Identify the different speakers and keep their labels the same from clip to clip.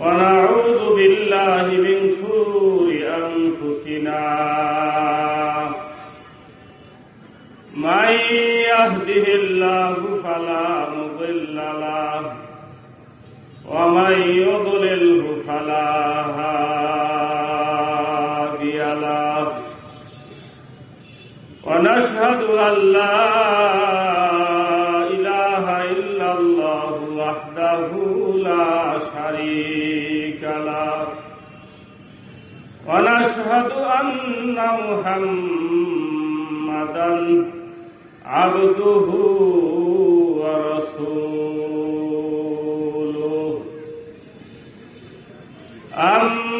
Speaker 1: ونعوذ بالله من شرور أنفسنا من يهده الله فلا مضل له ومن يضلله فلا هادي له ونشهد أن لا إله إلا الله وحده لا ونشهد أن محمدا عبده ورسوله. أما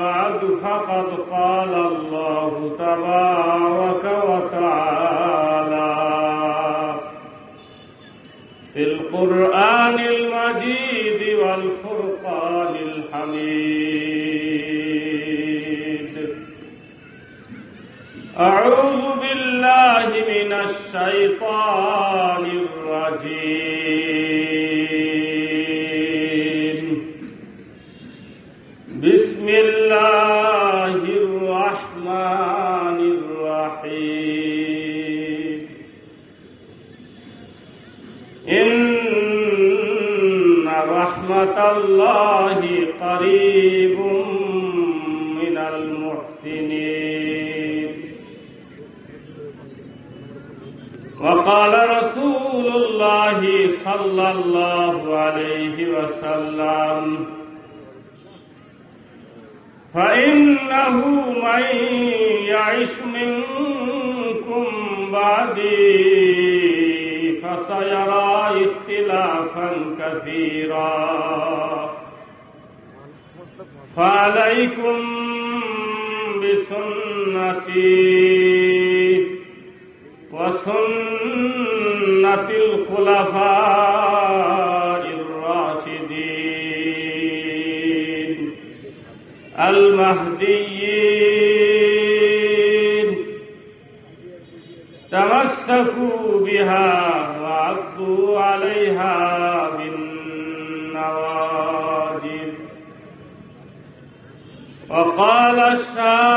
Speaker 1: بعد فقد قال الله تبارك وتعالى في القرآن المجيد والفرقان الحميد. أعوذ بالله من الشيطان الرجيم. رحمة الله قريب من المحسنين وقال رسول الله صلى الله عليه وسلم، فإنه من يعش منكم بعدي فسيرى اختلافا كثيرا فعليكم بسنتي وسنة الخلفاء الراشدين المهديين تمسكوا بها فعضوا عليها بالنواجد وقال الشاب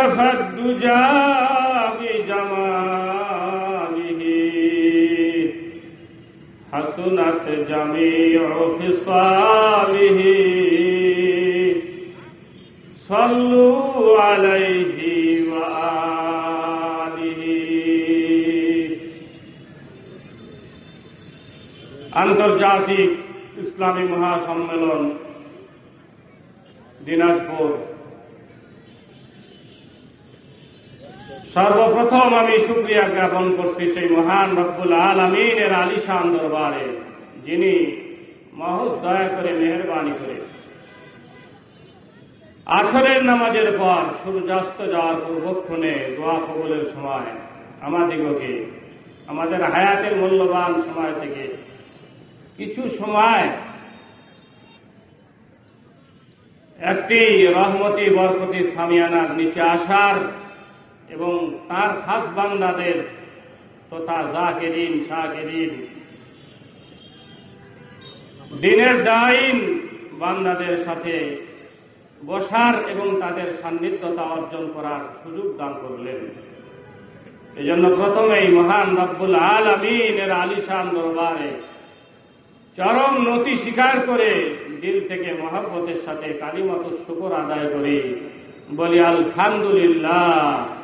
Speaker 1: كشف الدجى بجماله حسنت جميع خصاله صلوا عليه وآله আন্তর্জাতিক ইসলামী মহাসম্মেলন দিনাজপুর সর্বপ্রথম আমি সুক্রিয়া জ্ঞাপন করছি সেই মহান রব্বুল আলমিনের আলিশান দরবারে, যিনি মহজ দয়া করে মেহরবানি করে আসরের নামাজের পর সূর্যাস্ত যাওয়ার পূর্বক্ষণে দোয়া কবলের সময় আমাদিগকে আমাদের হায়াতের মূল্যবান সময় থেকে কিছু সময় একটি রহমতি বরকতি সামিয়ানার নিচে আসার এবং তার খাস বান্দাদের, তথা জাকেরিন, শাকেরিন, দিনের ডাইন বান্দাদের সাথে বসার এবং তাদের সান্নিধ্যতা অর্জন করার সুযোগ দান করলেন। এই জন্য প্রথমেই মহান রব্বুল আল আমিনের আলিশান দরবারে চরম নতি স্বীকার করে দিল থেকে মহাব্বতের সাথে কালিমত শুকর আদায় করি। বলি, আলহামদুলিল্লাহ।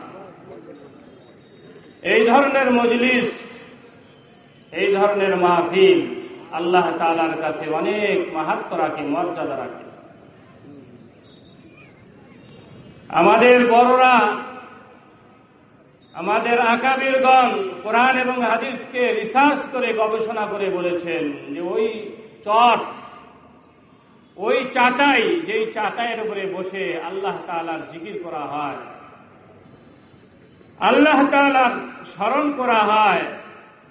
Speaker 1: এই ধরনের মজলিস, এই ধরনের মাহফিল আল্লাহ তালার কাছে অনেক মাহাত্ম রাখে, মর্যাদা রাখে। আমাদের বড়রা, আমাদের আকাবিরগণ কোরআন এবং হাদিসকে রিসার্চ করে গবেষণা করে বলেছেন যে ওই চট, ওই চাটাই, যেই চাটাইয়ের উপরে বসে আল্লাহ তালার জিকির করা হয় আল্লাহ তালার স্মরণ করা হয়,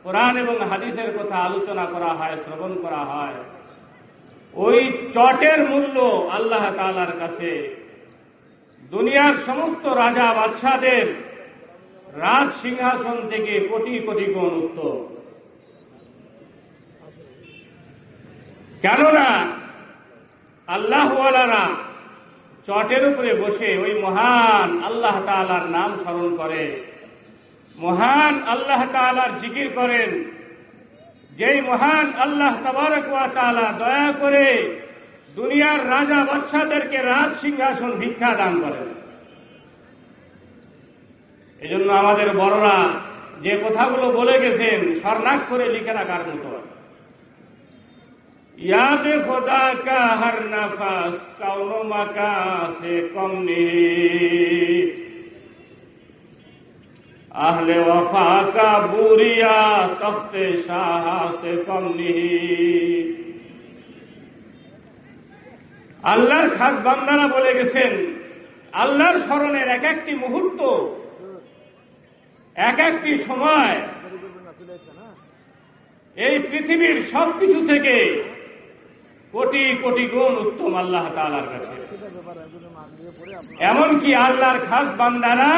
Speaker 1: কোরআন এবং হাদিসের কথা আলোচনা করা হয়, শ্রবণ করা হয়। ওই চটের মূল্য আল্লাহ তালার কাছে। দুনিয়ার সমস্ত রাজা বাদশাদের রাজ সিংহাসন থেকে কোটি কোটি গুণ উত্তম কেননা, আল্লাহওয়ালারা চটের উপরে বসে ওই মহান আল্লাহ তালার নাম স্মরণ করে। মহান আল্লাহ তালার জিকির করেন। যেই মহান আল্লাহ তালা দয়া করে দুনিয়ার রাজা বাচ্চাদেরকে রাজ সিংহাসন ভিক্ষা দান করেন। এজন্য আমাদের বড়রা যে কথাগুলো বলে গেছেন স্বর্ণাক করে লিখে রাখার মতো। याद खुदा का हर नफस कौन मका से कम नहीं अहले वफा का बुरिया तख्ते शाह से कम नहीं আল্লাহর খাস বান্দারা বলে গেছেন আল্লাহর স্মরণের এক একটি মুহূর্ত এক একটি সময় এই পৃথিবীর সব কিছু থেকে কোটি কোটি গুণ উত্তম আল্লাহ তালার কাছে। এমনকি আল্লাহর খাস বান্দারা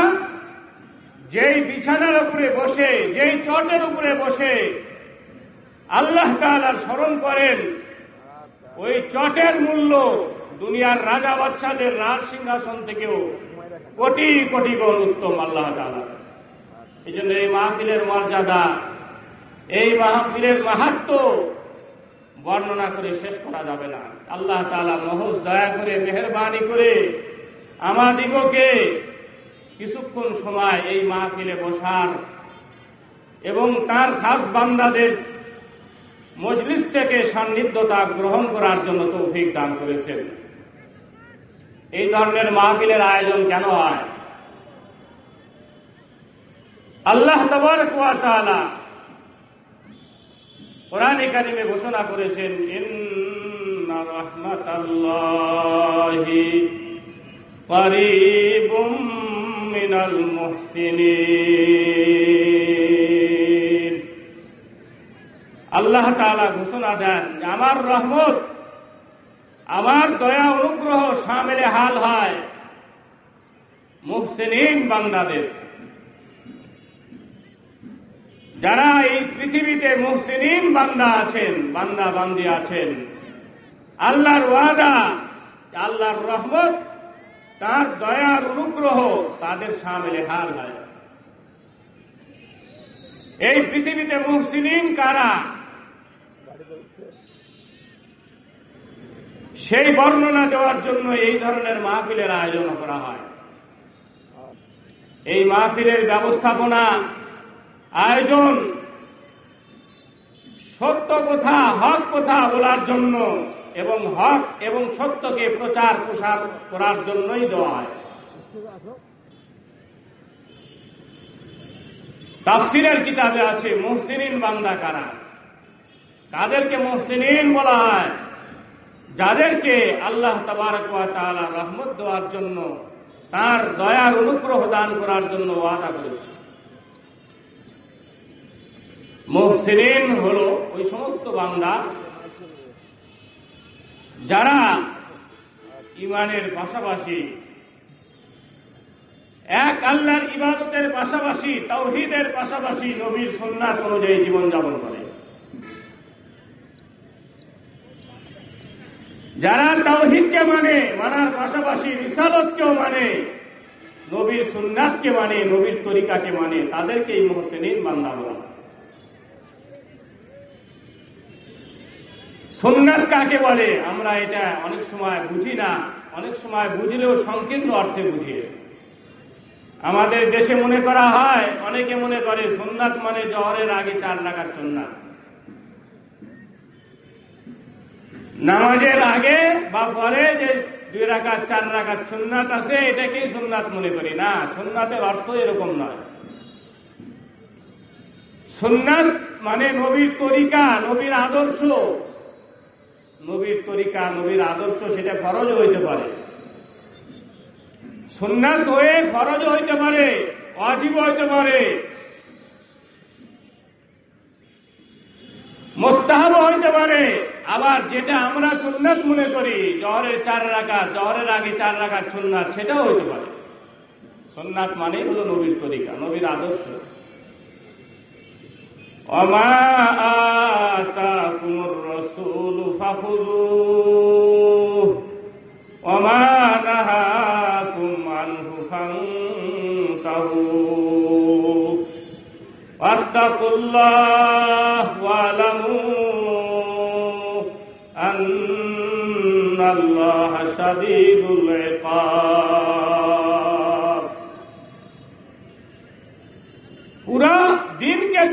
Speaker 1: যেই বিছানার উপরে বসে, যেই চটের উপরে বসে আল্লাহ তালার স্মরণ করেন, ওই চটের মূল্য দুনিয়ার রাজা বাচ্চাদের রাজ সিংহাসন থেকেও কোটি কোটি গুণ উত্তম আল্লাহ তালা এই জন্য এই মাহফিলের মর্যাদা, এই মাহফিলের মাহাত্ম বর্ণনা করে শেষ করা যাবে না। আল্লাহ তালা মহজ দয়া করে, মেহরবানি করে আমাদিগকে কিছুক্ষণ সময় এই মাহফিলে বসার এবং তার খাস বান্দাদের মজলিস থেকে সান্নিধ্যতা গ্রহণ করার জন্য তৌফিক দান করেছেন। এই ধরনের মাহফিলের আয়োজন কেন হয়? আল্লাহ তবর কুয়া তালা কোরআন কারিমে ঘোষণা করেছেন মিনাল আল্লাহ তাআলা ঘোষণা দেন আমার রহমত, আমার দয়া অনুগ্রহ সামিলে হাল হয় মুহসিনিন বান্দাদের। যারা এই পৃথিবীতে মুহসিনিন বান্দা আছেন, বান্দা বান্দি আছেন, আল্লাহর ওয়াদা, আল্লাহর রহমত, তার দয়ার অনুগ্রহ তাদের সামনে হার হয়। এই পৃথিবীতে মুহসিনিন কারা? সেই বর্ণনা দেওয়ার জন্য এই ধরনের মাহফিলের আয়োজন করা হয়। এই মাহফিলের ব্যবস্থাপনা আয়োজন সত্য কথা, হক কথা বলার জন্য এবং হক এবং সত্যকে প্রচার প্রসার করার জন্যই দেওয়া হয়। তাফসিরের কিতাবে আছে, মহসিনিন বান্দা কারা? কাদেরকে মহসিনিন বলা হয়? যাদেরকে আল্লাহ তাআলা রহমত দেওয়ার জন্য, তার দয়ার অনুগ্রহ দান করার জন্য ওয়াদা করেছে মহসিন হল ওই সমস্ত বান্দা যারা ইমানের পাশাপাশি এক আল্লাহর ইবাদতের পাশাপাশি তৌহিদের পাশাপাশি নবীর সন্ন্যাস অনুযায়ী জীবনযাপন করে। যারা তাওহিদকে মানে মানার পাশাপাশি রিসালতকেও মানে নবীর সুন্নাতকে মানে নবীর তরিকাকে মানে তাদেরকে এই মোহসেনিন বান্দা বলা সুন্নাত কাকে বলে? আমরা এটা অনেক সময় বুঝি না। অনেক সময় বুঝলেও সংকীর্ণ অর্থে বুঝি। আমাদের দেশে মনে করা হয়, অনেকে মনে করে সুন্নাত মানে জহরের আগে চার রাখার সুন্নাত নামাজের আগে বা পরে যে দুই রাখার চার রাখার সুন্নাত আছে, এটাকেই সুন্নাত মনে করি না। সুন্নাতের অর্থ এরকম নয়। সুন্নাত মানে নবীর তরিকা, নবীর আদর্শ। নবীর তরিকা, নবীর আদর্শ সেটা ফরজ হইতে পারে। সুন্নাত হয়ে ফরজ হইতে পারে অজীব হইতে পারে। মোস্তাহাব হইতে পারে। আবার যেটা আমরা সুন্নাত মনে করি, জহরের চার রাখা জহরের আগে চার রাখার সুন্নাত সেটাও হইতে পারে। সুন্নাত মানেই হল নবীর তরিকা, নবীর আদর্শ। وما آتاكم الرسول فخذوه وما نهاكم عنه فانتهوا واتقوا الله واعلموا أن الله شديد العقاب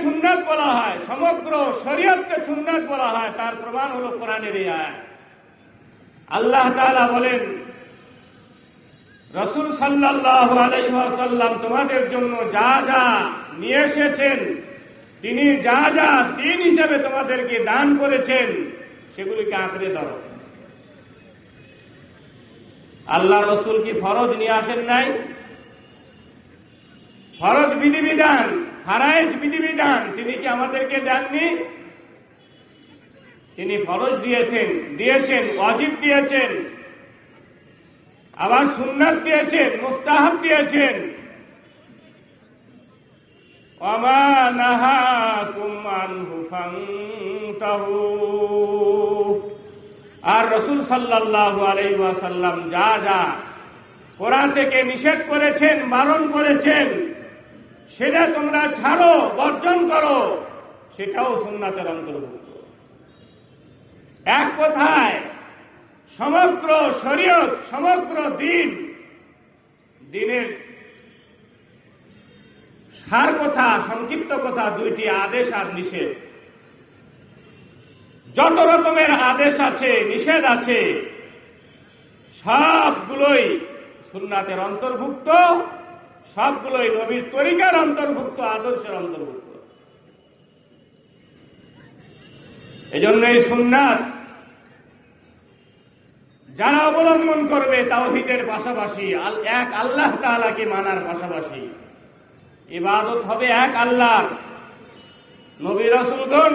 Speaker 1: সুন্নাত বলা হয়, সমগ্র শরীয়তকে সুন্নাত বলা হয়, তার প্রমাণ হল কোরআনের এই আল্লাহ তাআলা বলেন, রসুল সাল্লাহ আলাইসাল্লাম তোমাদের জন্য যা যা নিয়ে এসেছেন, তিনি যা যা দিন হিসেবে তোমাদেরকে দান করেছেন, সেগুলিকে আঁকড়ে ধরো। আল্লাহ রসুল কি ফরজ নিয়ে আসেন নাই? ফরজ বিধিবিধান ফারাইজ বিধিবিধান তিনি কি আমাদেরকে দেননি? তিনি ফরজ দিয়েছেন দিয়েছেন অজিব দিয়েছেন, আবার সুন্নাত দিয়েছেন, মুস্তাহাব দিয়েছেন। আর রসুল সাল্লাহ আলাইসাল্লাম যা যা কোরআন থেকে নিষেধ করেছেন, বারণ করেছেন সেটা তোমরা ছাড়ো, বর্জন করো। সেটাও সুন্নাতের অন্তর্ভুক্ত। এক কথায়, সমগ্র শরীয়ত, সমগ্র দিন, দিনের সার কথা, সংক্ষিপ্ত কথা, দুইটি আদেশ আর নিষেধ। যত রকমের আদেশ আছে, নিষেধ আছে, সবগুলোই সুন্নাতের অন্তর্ভুক্ত। সবগুলোই নবীর তরিকার অন্তর্ভুক্ত, আদর্শের অন্তর্ভুক্ত। এজন্য এই সুন্নাত যারা অবলম্বন করবে তাওহিদের পাশাপাশি এক আল্লাহ তালাকে মানার পাশাপাশি। ইবাদত হবে এক আল্লাহ। নবী রসুলগণ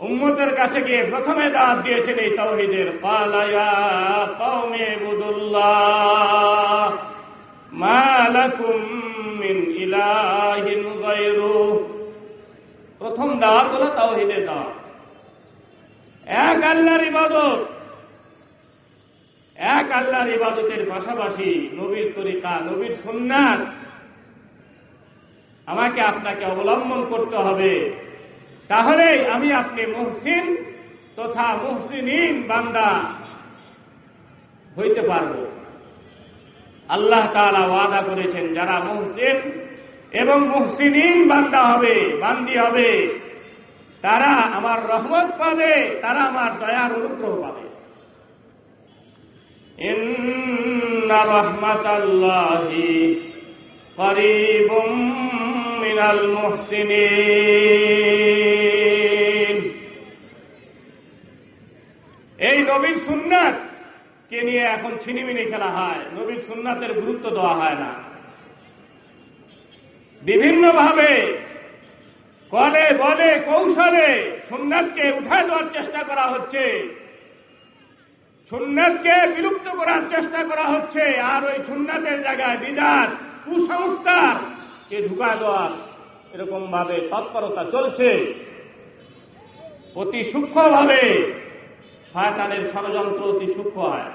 Speaker 1: উম্মতের কাছে গিয়ে প্রথমে দাঁত দিয়েছেন এই তাওহিদের পালায়া কওমে বুদুল্লাহ প্রথম দাওয়াত হলো তাওহিদের দাওয়াত। এক আল্লাহর ইবাদত। এক আল্লাহর ইবাদতের পাশাপাশি নবীর তরিকা, নবীর সন্ন্যাস আমাকে আপনাকে অবলম্বন করতে হবে। তাহলে আমি আপনি মুহসিন তথা মুহসিন বান্দা হইতে পারব। আল্লাহ তালা ওয়াদা করেছেন, যারা মহসিন এবং মুহসিন বান্দা হবে, বান্দি হবে, তারা আমার রহমত পাবে, তারা আমার দয়ার অনুগ্রহ পাবে। রহমত আল্লাহ মিনাল মহসিন এই নবীর সুন্নাত কে নিয়ে এখন ছিনিমিনি খেলা হয়? নবীর সুন্নাতের গুরুত্ব দেওয়া হয় না। বিভিন্নভাবে কলে বলে, কৌশলে সুন্নাতকে উঠায় দেওয়ার চেষ্টা করা হচ্ছে। সুন্নাতকে বিলুপ্ত করার চেষ্টা করা হচ্ছে। আর ওই সুন্নাতের জায়গায় বিদাত, কুসংস্কার কে ঢুকা দেওয়ার এরকম ভাবে তৎপরতা চলছে। অতি সূক্ষ্মভাবে শয়তানের ষড়যন্ত্র অতি সূক্ষ্ম হয়।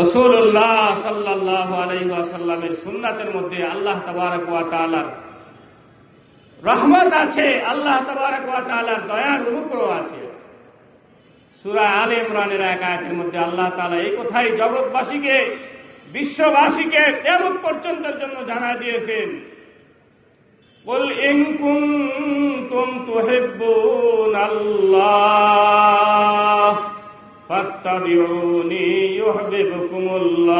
Speaker 1: রসুল্লাহ সাল্লাহ আলাইসাল্লামের সুন্নাতের মধ্যে আল্লাহ তবারক রহমত আছে, আল্লাহ তবারক দয়ার অনুগ্রহ আছে। সুরা আল ইমরানের এক মধ্যে আল্লাহ তালা এই কথাই জগৎবাসীকে, বিশ্ববাসীকে তেমন পর্যন্তের জন্য জানা দিয়েছেন ইনকুম তুম তুহিব্বুন আল্লাহ ফাত্তাবিউনি ইউহিব্বুকুমুল্লাহ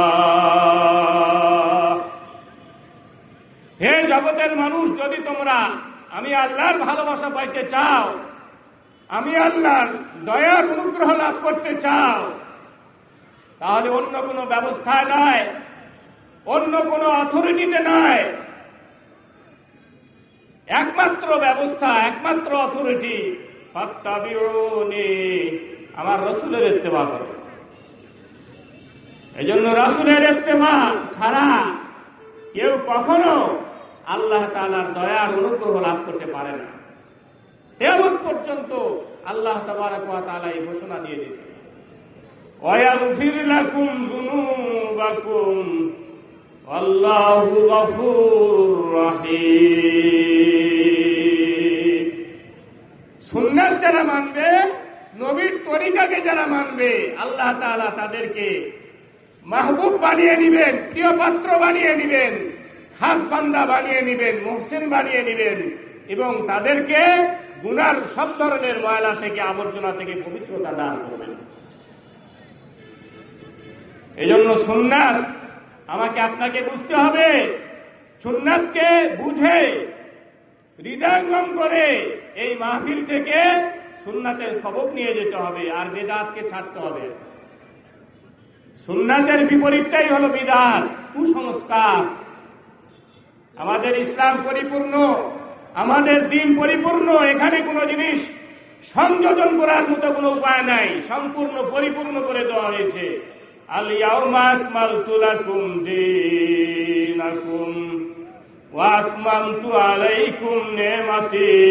Speaker 1: হে জগতের মানুষ, যদি তোমরা আমি আল্লাহর ভালোবাসা পাইতে চাও, আমি আল্লাহর দয়ার অনুগ্রহ লাভ করতে চাও, তাহলে অন্য কোনো ব্যবস্থায় নয়, অন্য কোনো অথরিটিতে নয়। একমাত্র ব্যবস্থা একমাত্র অথরিটি আমার রসুলের ইস্তেমা করো এই জন্য রসুলের ইস্তেমা ছাড়া কেউ কখনো আল্লাহ তালার দয়ার অনুগ্রহ লাভ করতে পারে না তেমন পর্যন্ত আল্লাহ তালা এই ঘোষণা দিয়ে দিয়েছে ويغفر لكم ذنوبكم والله غفور رحيم সুন্নাত যারা মানবে, নবীর তরিকাকে যারা মানবে, আল্লাহ তাআলা তাদেরকে মাহবুব বানিয়ে নিবেন প্রিয় পাত্র বানিয়ে নিবেন, খাস বান্দা বানিয়ে নিবেন, মহসিন বানিয়ে নিবেন এবং তাদেরকে গুনার সব ধরনের ময়লা থেকে, আবর্জনা থেকে পবিত্রতা দান করবেন। এই জন্য সুন্নাত আমাকে আপনাকে বুঝতে হবে। সুন্নাতকে বুঝে হৃদয়ঙ্গম করে এই মাহফিল থেকে সুন্নাতের সবক নিয়ে যেতে হবে আর বেদাতকে ছাড়তে হবে। সুন্নাতের বিপরীতটাই হল বিদাত, কুসংস্কার। আমাদের ইসলাম পরিপূর্ণ, আমাদের দিন পরিপূর্ণ, এখানে কোনো জিনিস সংযোজন করার মতো কোনো উপায় নাই, সম্পূর্ণ পরিপূর্ণ করে দেওয়া হয়েছে। আলিয়াও মাস মাল তুলাকুম দিন وأتممت عليكم نعمتي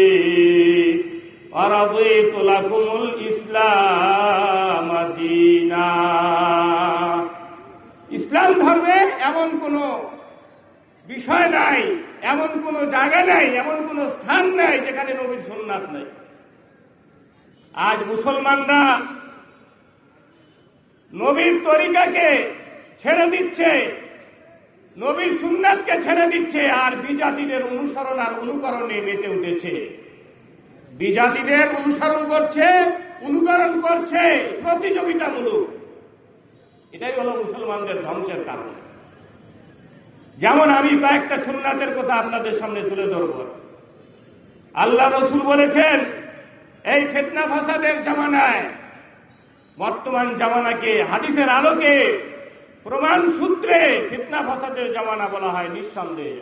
Speaker 1: ورضيت لكم الإسلام دينا ইসলাম ধর্মে এমন কোন বিষয় নাই এমন কোন জায়গা নাই এমন কোন স্থান নাই যেখানে নবীর সোননাথ নাই আজ মুসলমানরা নবীর তরিকাকে ছেড়ে দিচ্ছে নবীর সুন্নাতকে ছেড়ে দিচ্ছে আর বিজাতিদের অনুসরণ আর অনুকরণে মেতে উঠেছে। বিজাতিদের অনুসরণ করছে, অনুকরণ করছে প্রতিযোগিতামূলক। এটাই হল মুসলমানদের ধ্বংসের কারণ। যেমন আমি কয়েকটা সুন্নাতের কথা আপনাদের সামনে তুলে ধরব। আল্লাহ রসুল বলেছেন, এই ফেতনা ফাসাদের জামানায়, বর্তমান জামানাকে, হাদিসের আলোকে প্রমাণ সূত্রে ফিতনা ফাসাদের জামানা বলা হয় নিঃসন্দেহে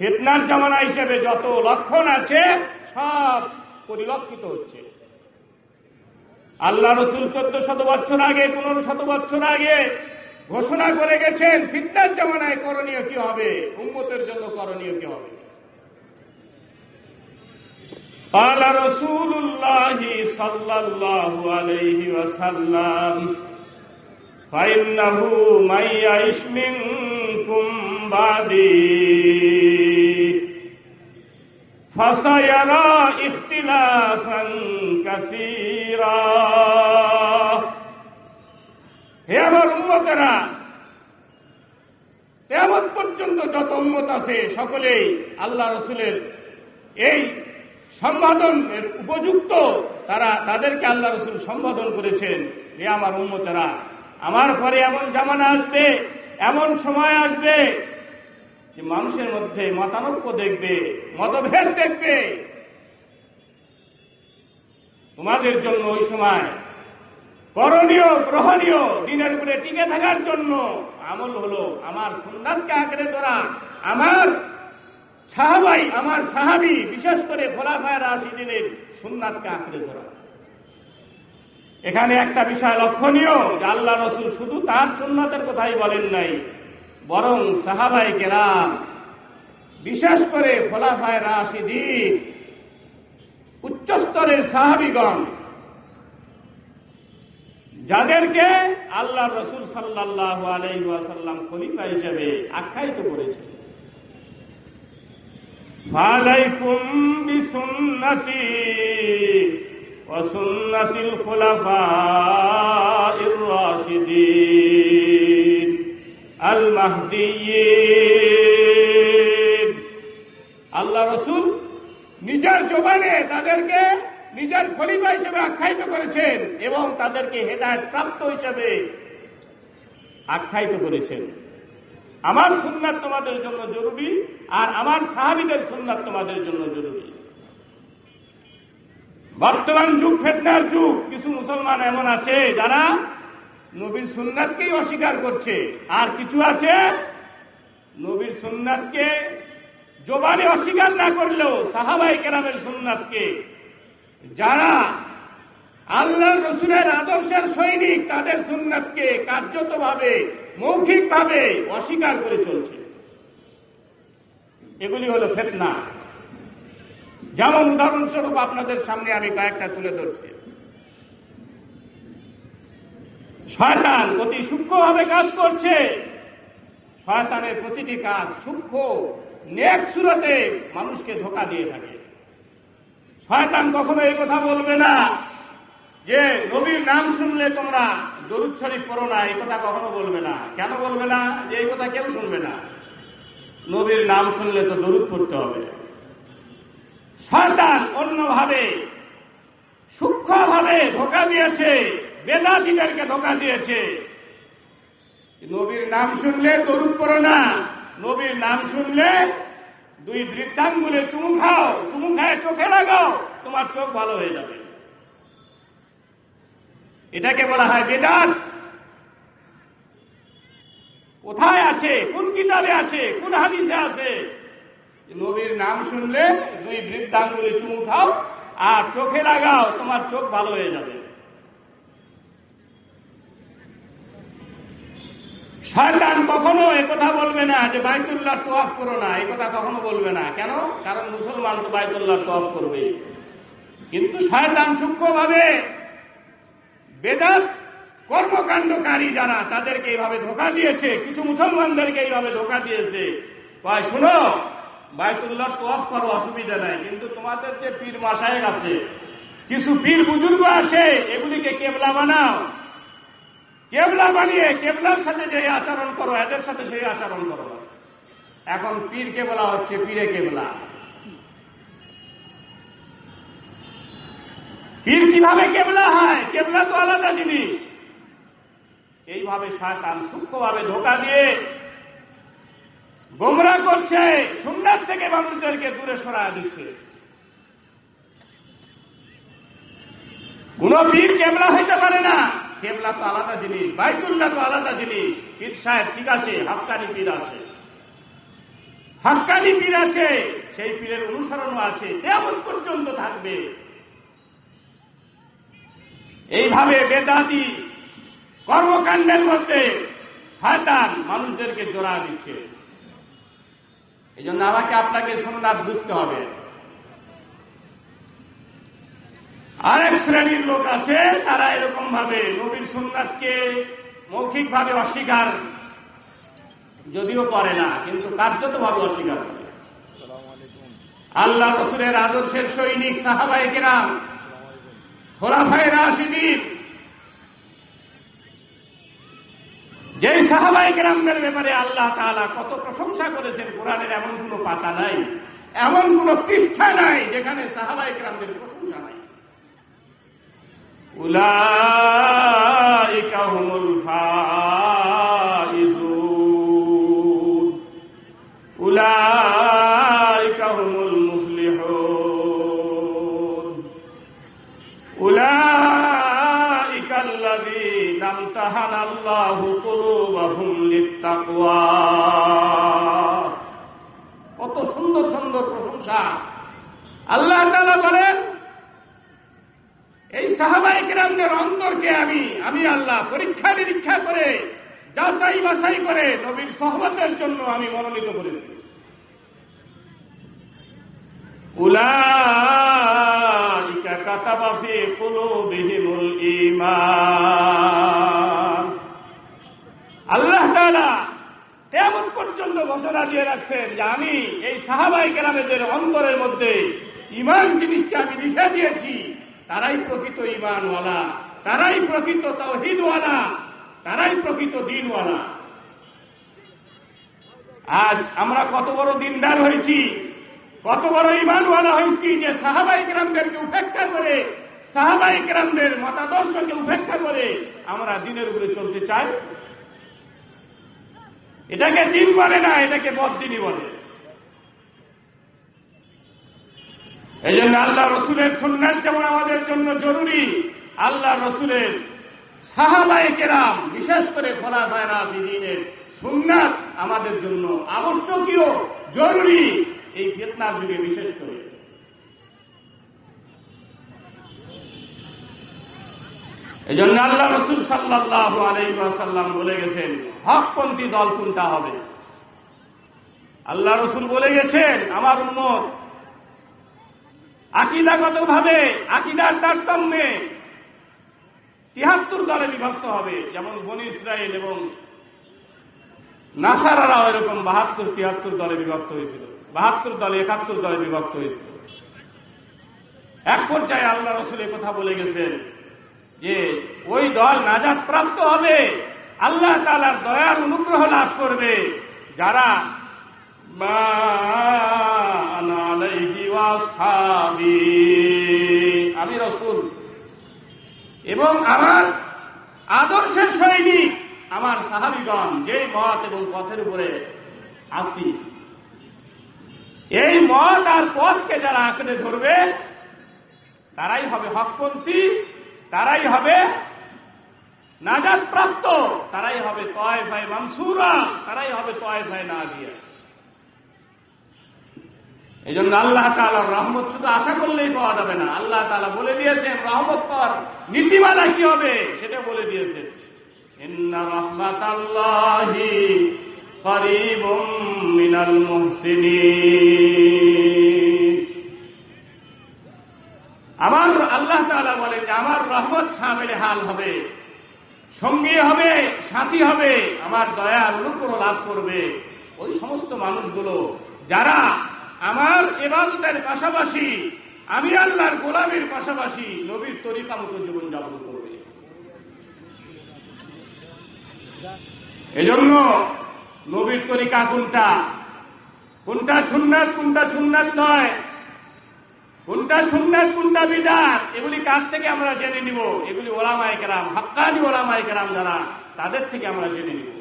Speaker 1: ফিতনার জামানা হিসেবে যত লক্ষণ আছে সব পরিলক্ষিত হচ্ছে আল্লাহ রসুল চোদ্দ শত বছর আগে পনেরো শত বছর আগে ঘোষণা করে গেছেন ফিতনার জামানায় করণীয় কি হবে উন্মতের জন্য করণীয় কি হবে قال رسول الله صلى الله عليه وسلم فإنه من يعش منكم بعدي فسيرى اختلافا كثيرا হে আমার উন্মতেরা তেমন পর্যন্ত যত উন্মত আছে সকলেই আল্লাহ রসুলের এই সম্বোধনের উপযুক্ত তারা তাদেরকে আল্লাহ রসুল সম্বোধন করেছেন যে আমার উন্মতেরা আমার পরে এমন জামানা আসবে, এমন সময় আসবে যে মানুষের মধ্যে মতানৈক্য দেখবে, মতভেদ দেখবে। তোমাদের জন্য ওই সময় করণীয়, গ্রহণীয় দিনের উপরে টিকে থাকার জন্য আমল হল আমার সুন্নাতকে আঁকড়ে ধরা, আমার সাহাবাই, আমার সাহাবি, বিশেষ করে খোলাফায় রাশিদিনের সুন্নাতকে আঁকড়ে ধরা। এখানে একটা বিষয় লক্ষণীয় যে আল্লাহ রসুল শুধু তার সুন্নাতের কথাই বলেন নাই, বরং সাহাবাই কেরাম, বিশেষ করে খোলাফায় রাশিদিন, উচ্চস্তরের সাহাবিগণ, যাদেরকে আল্লাহ রসুল সাল্লাহ আলাইসাল্লাম খলিফা হিসেবে আখ্যায়িত করেছেন। ফালাইকুম বিসুন্নতি وسنة الخلفاء الراشدين المهديين আল্লাহ রসুল নিজের জবানে তাদেরকে নিজের খলিফা হিসেবে আখ্যায়িত করেছেন এবং তাদেরকে হেদায়ত প্রাপ্ত হিসেবে আখ্যায়িত করেছেন আমার সুন্নাত তোমাদের জন্য জরুরি আর আমার সাহাবিদের সুন্নাত তোমাদের জন্য জরুরি বর্তমান যুগ, ফেতনার যুগ। কিছু মুসলমান এমন আছে যারা নবীর সুন্নাতকেই অস্বীকার করছে। আর কিছু আছে নবীর সুন্নাতকে জবানে অস্বীকার না করলেও সাহাবাই কেরামের সুন্নাতকে। যারা আল্লাহ রসুলের আদর্শের সৈনিক, তাদের সুন্নাতকে কার্যতভাবে, মৌখিকভাবে অস্বীকার করে চলছে। এগুলি হল ফেতনা। যেমন উদাহরণস্বরূপ আপনাদের সামনে আমি কয়েকটা তুলে ধরছি। শয়তান অতি সূক্ষ্মভাবে কাজ করছে। শয়তানের প্রতিটি কাজ সূক্ষ্ম, নেক সুরতে মানুষকে ধোকা দিয়ে থাকে। শয়তান কখনো এই কথা বলবে না যে, নবীর নাম শুনলে তোমরা দরুদ পড়ো না। এই কথা কখনো বলবে না। কেন বলবে না? যে এই কথা কেউ শুনবে না। নবীর নাম শুনলে তো দরুদ পড়তে হবে। শয়তান অন্যভাবে সূক্ষ্মভাবে ধোকা দিয়েছে বেদাতিদেরকে ধোকা দিয়েছে। নবীর নাম শুনলে দরুদ করো না। নবীর নাম শুনলে দুই বৃদ্ধাঙ্গুলে চুমু খাও, চুমু খায় চোখে লাগাও, তোমার চোখ ভালো হয়ে যাবে। এটাকে বলা হয় বেদাত। কোথায় আছে? কোন কিতাবে আছে? কোন হাদিসে আছে? নবীর নাম শুনলে দুই বৃদ্ধাঙ্গুলি চুমু খাও আর চোখে লাগাও, তোমার চোখ ভালো হয়ে যাবে। শয়তান কখনো কথা বলবে না যে বাইতুল্লাহ তোয়াফ করো না কথা কখনো বলবে না। কেন? কারণ মুসলমান তো বাইতুল্লাহ তোয়াফ করবে। কিন্তু শয়তান সূক্ষ্মভাবে বেদাত কর্মকাণ্ডকারী যারা, তাদেরকে এইভাবে ধোকা দিয়েছে, কিছু মুসলমানদেরকে এইভাবে ধোকা দিয়েছে। কয়, শুনো বাইতুল্লাহ তোয়াফ করো, অসুবিধা নাই। কিন্তু তোমাদের যে পীর মাসায় আছে, কিছু পীর বুজুর্গ আছে, এগুলিকে কেবলা বানাও। কেবলা বানিয়ে কেবলার সাথে যে আচরণ করো, এদের সাথে সেই আচরণ করো এখন পীরকে বলা হচ্ছে পীরে কেবলা। পীর কীভাবে কেবলা হয়? কেবলা তো আলাদা জিনিস। এইভাবে শয়তান সূক্ষ্মভাবে ধোকা দিয়ে গোমরা করছে সুন্দর থেকে মানুষদেরকে দূরে সরা দিচ্ছে। কোন পীর কেবলা হইতে পারে না। কেবলা তো আলাদা জিনিস, বাইতুল্লাহ তো আলাদা জিনিস। পীর সাহেব, ঠিক আছে, হাক্কানি পীর আছে। হাক্কানি পীর আছে, সেই পীরের অনুসরণও আছে, তেমন পর্যন্ত থাকবে। এইভাবে বেদাতি কর্মকাণ্ডের মধ্যে শয়তান মানুষদেরকে জোড়া দিচ্ছে। এই জন্য আমাকে আপনাকে সোমনাথ বুঝতে হবে। আরেক শ্রেণির লোক আছে, তারা এরকম ভাবে নবীর সোমনাথকে মৌখিকভাবে অস্বীকার যদিও করে না, কিন্তু কার্যতভাবে অস্বীকার করে। আল্লাহ রসুলের আদর্শের সৈনিক সাহাবাই কেরাম, খোলাফায় রাশিদিন যেই সাহাবাই কেরামদের ব্যাপারে আল্লাহ তালা কত প্রশংসা করেছেন, কোরআনের এমন কোন পাতা নাই, এমন কোন পৃষ্ঠা নাই যেখানে সাহাবাই কেরামদের প্রশংসা নাই। উলাইকা হুমুল ফাইজুন। উলাইকা হুমুল মুফলিহুন। উলাইকা আল্লাযীনা আমতাহানা আল্লাহু কুলুবাহুম কত সুন্দর সুন্দর প্রশংসা। আল্লাহ বলেন, এই সাহাবাই গ্রামদের অন্তরকে আমি আমি আল্লাহ পরীক্ষা নিরীক্ষা করে, যাচাই বাছাই করে নবীর সহমতের জন্য আমি মনোনীত করেছি। উলাইকা কাতাবা ফি কুলুবিহিমুল ঈমান। তাআলা তেমন পর্যন্ত ঘোষণা দিয়ে রাখছেন যে আমি এই সাহাবাই কেরামেদের অন্তরের মধ্যে ইমান জিনিসকে আমি লিখে দিয়েছি। তারাই প্রকৃত ইমানওয়ালা, তারাই প্রকৃত তৌহিদওয়ালা তারাই প্রকৃত দিনওয়ালা। আজ আমরা কত বড় দিনদার হয়েছি, কত বড় ইমানওয়ালা হয়েছি যে সাহাবাই গ্রামদেরকে উপেক্ষা করে, সাহাবাই গ্রামদের মতাদর্শকে উপেক্ষা করে আমরা দিনের উপরে চলতে চাই। এটাকে দিন বলে না, এটাকে বদিনই বলে। এই জন্য আল্লাহ রসুলের সুন্নাত যেমন আমাদের জন্য জরুরি, আল্লাহ রসুলের সাহাবাই কেরাম, বিশেষ করে ফলা ফলাফায় রাজিনের সুন্নাত আমাদের জন্য আবশ্যকীয়, জরুরি। এই ফেতনার যুগে বিশেষ করে। এই জন্য আল্লাহ রসুল সাল্লাহ আলাইসাল্লাম বলে গেছেন, হকপন্থী দল কোনটা হবে? আল্লাহ রসুল বলে গেছেন, আমার উন্মত আকিদাগত ভাবে আকিদার তারতম্যে তিহাত্তর দলে বিভক্ত হবে, যেমন বনি ইসরায়েল এবং নাসারারাও এরকম বাহাত্তর, তিয়াত্তর দলে বিভক্ত হয়েছিল। বাহাত্তর দলে একাত্তর দলে বিভক্ত হয়েছিল। এক পর্যায়ে আল্লাহ রসুল কথা বলে গেছেন যে ওই দল নাজাদ প্রাপ্ত হবে, আল্লাহ তালার দয়ার অনুগ্রহ লাভ করবে। যারা আমি রসুল। এবং আমার আদর্শের সৈনিক আমার সাহাবিগণ যে মত এবং পথের উপরে আসি এই মত আর পথকে যারা আঁকড়ে ধরবে, তারাই হবে হকপন্থী তারাই হবে নাজাদ প্রাপ্ত তারাই হবে তয় ভাই মানসুরা, তারাই হবে তয় ভাই না দিয়া এই জন্য আল্লাহ তালার রহমত শুধু আশা করলেই পাওয়া যাবে না। আল্লাহ তালা বলে দিয়েছেন, রহমত পর নীতিমালা কি হবে? সেটা বলে দিয়েছেন। রহমাত আল্লাহি করিবম মিনাল মুহসিনিন আমার আল্লাহ তাআলা বলেন যে আমার রহমত হাল হবে, সঙ্গী হবে, সাথী হবে, আমার দয়ার অনুগ্রহ লাভ করবে। ওই সমস্ত মানুষগুলো, যারা আমার এবাদতের পাশাপাশি, আমি আল্লাহর গোলামের পাশাপাশি নবীর তরিকা মতো জীবনযাপন করবে। এজন্য নবীর তরিকা কোনটা? কোনটা সুন্নাত কোনটা সুন্নাত নয়? কোনটা সুন্নাত কোনটা বিদাত, এগুলি কাছ থেকে আমরা জেনে নিব? এগুলি ওলামায় কেরাম, হাক্কানি ওলামায় কেরাম যারা, তাদের থেকে আমরা জেনে নিব।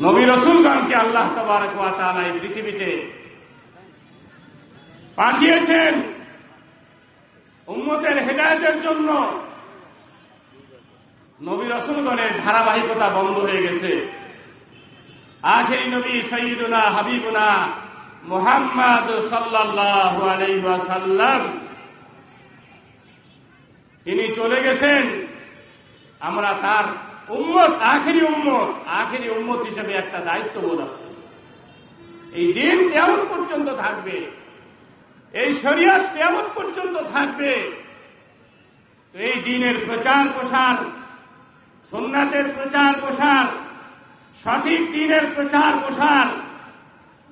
Speaker 1: নবী রসুলগণকে আল্লাহ তবারক এই পৃথিবীতে পাঠিয়েছেন উম্মতের হেদায়তের জন্য। নবী রসুলগণের ধারাবাহিকতা বন্ধ হয়ে গেছে। আখেরি নবী সঈদুনা হাবিবুনা মোহাম্মদ সাল্লাহ তিনি চলে গেছেন। আমরা তার উম্মত, আখেরি উম্মত আখেরি উম্মত হিসেবে একটা দায়িত্ব বোধ আছে। এই দিন তেমন পর্যন্ত থাকবে, এই শরিয়াত তেমন পর্যন্ত থাকবে। এই দিনের প্রচার প্রসার সোমনাথের প্রচার প্রসার, সঠিক দিনের প্রচার প্রসার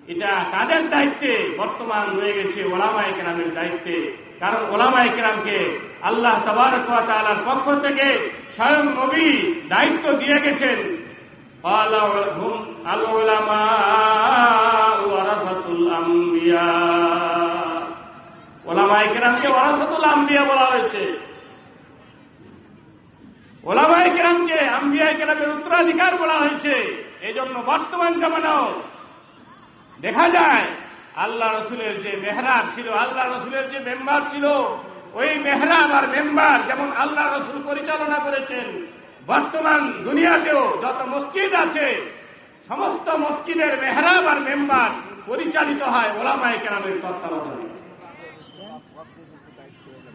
Speaker 1: এটা কাদের দায়িত্বে বর্তমান রয়ে গেছে ওলামায় কেরামের দায়িত্বে। কারণ ওলামায় কেরামকে আল্লাহ তবরকালার পক্ষ থেকে স্বয়ং নবী দায়িত্ব দিয়ে গেছেন। ওলামায় কেরামকে ওরাসাতুল আম্বিয়া বলা হয়েছে। ওলামায় কেরামকে আম্বিয়া কেরামের উত্তরাধিকার বলা হয়েছে। এই জন্য বর্তমান জামানাও দেখা যায়, আল্লাহ রসুলের যে মেহরাব ছিল, আল্লাহ রসুলের যে মেম্বার ছিল, ওই মেহরাব আর মেম্বার যেমন আল্লাহ রসুল পরিচালনা করেছেন, বর্তমান দুনিয়াতেও যত মসজিদ আছে, সমস্ত মসজিদের মেহরাব আর মেম্বার পরিচালিত হয় ওলামায় কেরামের তত্ত্বাবধানে।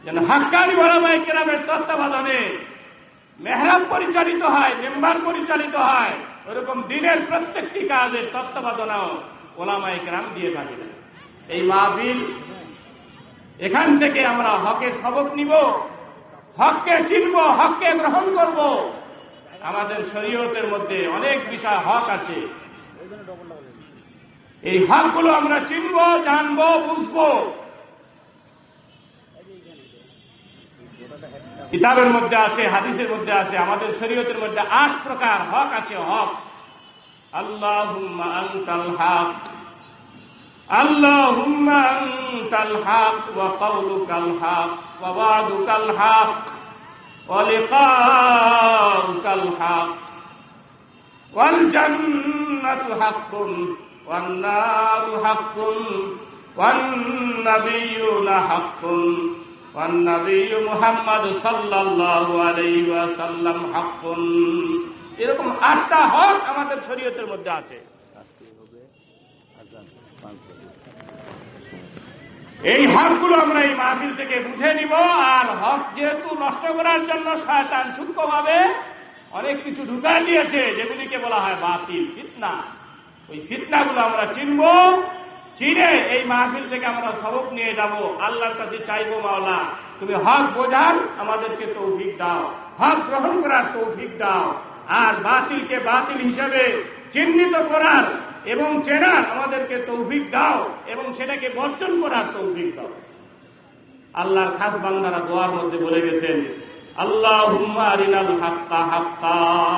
Speaker 1: যেন হাক্কানি ওলামায় কেরামের তত্ত্বাবধানে মেহরাব পরিচালিত হয়, মেম্বার পরিচালিত হয়, ওরকম দিনের প্রত্যেকটি কাজের তত্ত্বাবধানাও ওলামায় কেরাম দিয়ে থাকে এই মাহবিল এখান থেকে আমরা হকের সবক নিব, হককে চিনব, হককে গ্রহণ করব। আমাদের শরীয়তের মধ্যে অনেক বিষয় হক আছে। এই হকগুলো আমরা চিনব, জানব, বুঝব। কিতাবের মধ্যে আছে, হাদিসের মধ্যে আছে, আমাদের শরীয়তের মধ্যে আট প্রকার হক আছে, হক। اللهم أنت الحق. اللهم أنت الحق وقولك الحق ووعدك الحق ولقاءك الحق. والجنة حق والنار حق والنبيون حق والنبي محمد صلى الله عليه وسلم حق. এরকম আটটা হক আমাদের শরীয়তের মধ্যে আছে। এই হকগুলো আমরা এই মাহফিল থেকে বুঝে নিব, আর হক যেহেতু নষ্ট করার জন্য শয়তান সূক্ষ্মভাবে অনেক কিছু ঢুকা দিয়েছে, যেগুলিকে বলা হয় বাতিল, ফিতনা। ওই ফিতনাগুলো আমরা চিনব, চিনে এই মাহফিল থেকে আমরা সবক নিয়ে যাব। আল্লাহর কাছে চাইব, মাওলা, তুমি হক বোঝান আমাদেরকে তৌফিক দাও, হক গ্রহণ করার তৌফিক দাও। আর বাতিলকে বাতিল হিসাবে চিহ্নিত করার এবং চেনার আমাদেরকে তৌফিক দাও এবং সেটাকে বর্জন করার তৌফিক দাও। আল্লাহর খাস বান্দারা দোয়ার মধ্যে বলে গেছেন আল্লাহ আরিনাল হাক্কা হাক্কা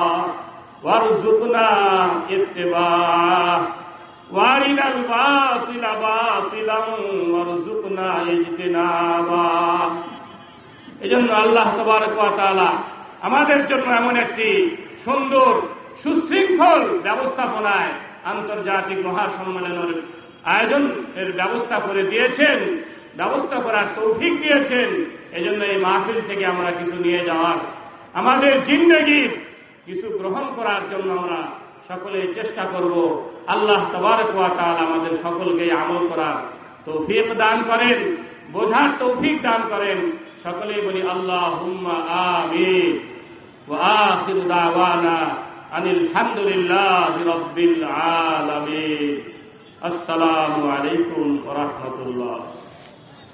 Speaker 1: এজন্য আল্লাহ তবারক ওয়া আমাদের জন্য এমন একটি সুন্দর, সুশৃঙ্খল ব্যবস্থাপনায় আন্তর্জাতিক মহাসম্মেলনের আয়োজনের ব্যবস্থা করে দিয়েছেন, ব্যবস্থা করার তৌফিক দিয়েছেন। এজন্য এই মাহফিল থেকে আমরা কিছু নিয়ে যাওয়ার, আমাদের জিন্দগির কিছু গ্রহণ করার জন্য আমরা সকলে চেষ্টা করব। আল্লাহ তবারক ওয়া তাআলা আমাদের সকলকে আমল করার তৌফিক দান করেন, বোঝার তৌফিক দান করেন। সকলেই বলি আল্লাহ হুম্মা আমিন। وآخر دعوانا أن الحمد لله رب العالمين. السلام عليكم ورحمة الله.